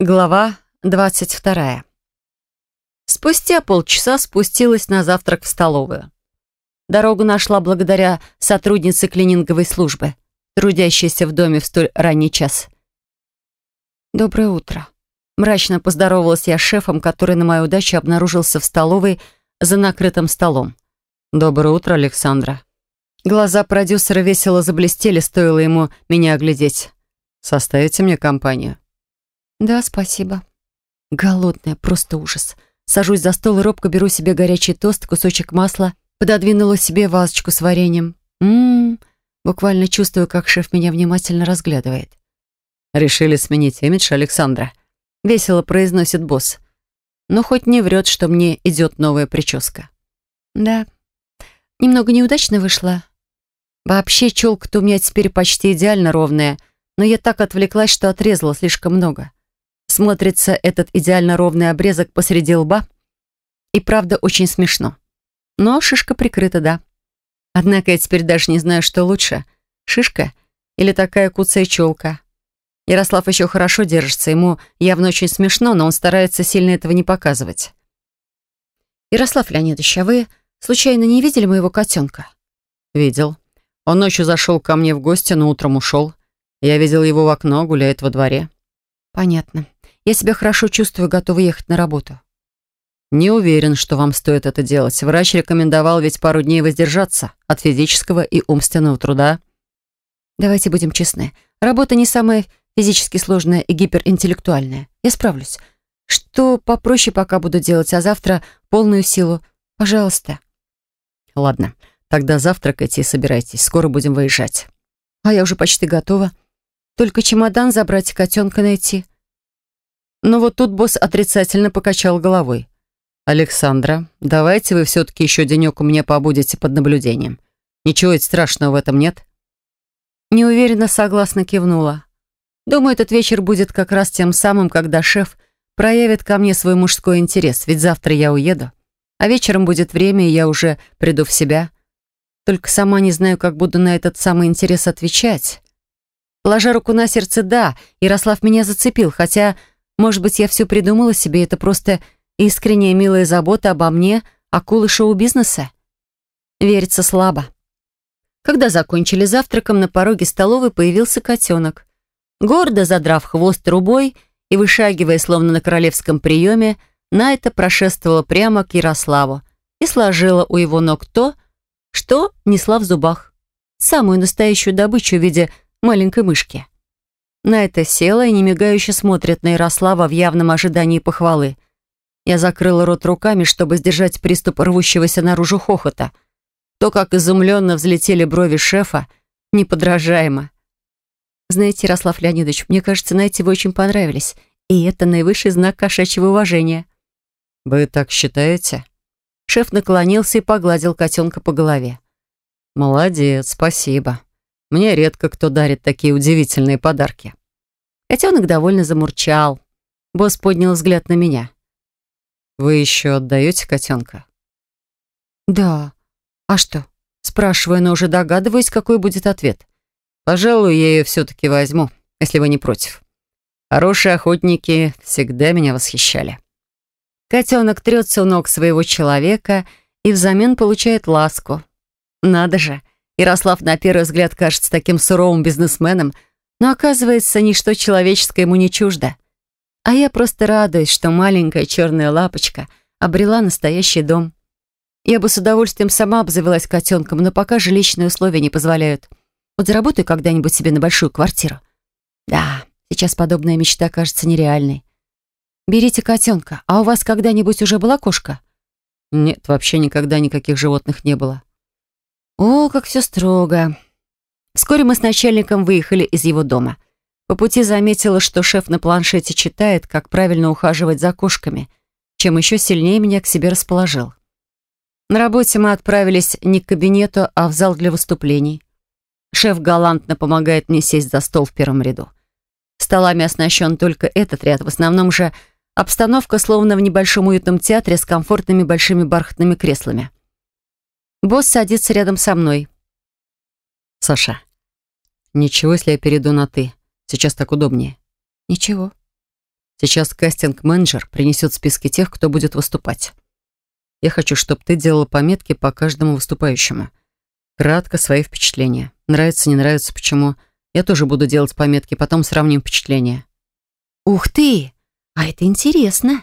Глава 22. Спустя полчаса спустилась на завтрак в столовую. Дорогу нашла благодаря сотруднице клининговой службы, трудящейся в доме в столь ранний час. «Доброе утро». Мрачно поздоровалась я с шефом, который на мою удачу обнаружился в столовой за накрытым столом. «Доброе утро, Александра». Глаза продюсера весело заблестели, стоило ему меня оглядеть. «Составите мне компанию?» «Да, спасибо». Голодная, просто ужас. Сажусь за стол и робко беру себе горячий тост, кусочек масла, пододвинула себе вазочку с вареньем. Ммм, буквально чувствую, как шеф меня внимательно разглядывает. «Решили сменить имидж Александра», — весело произносит босс. Но хоть не врет, что мне идет новая прическа. «Да, немного неудачно вышла. Вообще, челка-то у меня теперь почти идеально ровная, но я так отвлеклась, что отрезала слишком много смотрится этот идеально ровный обрезок посреди лба. И правда очень смешно. Но шишка прикрыта, да. Однако я теперь даже не знаю, что лучше. Шишка или такая куцая челка. Ярослав еще хорошо держится, ему явно очень смешно, но он старается сильно этого не показывать. «Ярослав Леонидович, а вы случайно не видели моего котенка?» «Видел. Он ночью зашел ко мне в гости, но утром ушел. Я видел его в окно, гуляет во дворе». «Понятно. Я себя хорошо чувствую, готова ехать на работу. Не уверен, что вам стоит это делать. Врач рекомендовал ведь пару дней воздержаться от физического и умственного труда. Давайте будем честны. Работа не самая физически сложная и гиперинтеллектуальная. Я справлюсь. Что попроще пока буду делать, а завтра полную силу. Пожалуйста. Ладно, тогда завтракайте и собирайтесь. Скоро будем выезжать. А я уже почти готова. Только чемодан забрать и котенка найти. Но вот тут босс отрицательно покачал головой. «Александра, давайте вы все-таки еще денек у меня побудете под наблюдением. Ничего ведь страшного в этом нет?» Неуверенно согласно кивнула. «Думаю, этот вечер будет как раз тем самым, когда шеф проявит ко мне свой мужской интерес, ведь завтра я уеду, а вечером будет время, и я уже приду в себя. Только сама не знаю, как буду на этот самый интерес отвечать. Положа руку на сердце, да, Ярослав меня зацепил, хотя может быть, я все придумала себе, это просто искренняя милая забота обо мне, акулы шоу-бизнеса? Верится слабо. Когда закончили завтраком, на пороге столовой появился котенок. Гордо задрав хвост трубой и вышагивая, словно на королевском приеме, Найта прошествовала прямо к Ярославу и сложила у его ног то, что несла в зубах. Самую настоящую добычу в виде маленькой мышки. На это села и немигающе смотрит на Ярослава в явном ожидании похвалы. Я закрыла рот руками, чтобы сдержать приступ рвущегося наружу хохота. То, как изумленно взлетели брови шефа, неподражаемо. Знаете, Ярослав Леонидович, мне кажется, Найте вы очень понравились. И это наивысший знак кошачьего уважения. «Вы так считаете?» Шеф наклонился и погладил котенка по голове. «Молодец, спасибо. Мне редко кто дарит такие удивительные подарки. Котенок довольно замурчал. Босс поднял взгляд на меня. «Вы еще отдаете котенка?» «Да. А что?» Спрашиваю, но уже догадываюсь, какой будет ответ. «Пожалуй, я ее все-таки возьму, если вы не против. Хорошие охотники всегда меня восхищали». Котенок трется у ног своего человека и взамен получает ласку. Надо же, Ярослав на первый взгляд кажется таким суровым бизнесменом, но оказывается, ничто человеческое ему не чуждо. А я просто радуюсь, что маленькая черная лапочка обрела настоящий дом. Я бы с удовольствием сама обзавелась котенком, но пока жилищные условия не позволяют. Вот заработаю когда-нибудь себе на большую квартиру. Да, сейчас подобная мечта кажется нереальной. Берите котенка. А у вас когда-нибудь уже была кошка? Нет, вообще никогда никаких животных не было. О, как все строго. Вскоре мы с начальником выехали из его дома. По пути заметила, что шеф на планшете читает, как правильно ухаживать за кошками, чем еще сильнее меня к себе расположил. На работе мы отправились не к кабинету, а в зал для выступлений. Шеф галантно помогает мне сесть за стол в первом ряду. Столами оснащен только этот ряд, в основном же обстановка словно в небольшом уютном театре с комфортными большими бархатными креслами. Босс садится рядом со мной. «Саша, ничего, если я перейду на «ты». Сейчас так удобнее». «Ничего». Сейчас кастинг-менеджер принесет списки тех, кто будет выступать. Я хочу, чтобы ты делала пометки по каждому выступающему. Кратко свои впечатления. Нравится, не нравится, почему. Я тоже буду делать пометки, потом сравним впечатления. Ух ты! А это интересно.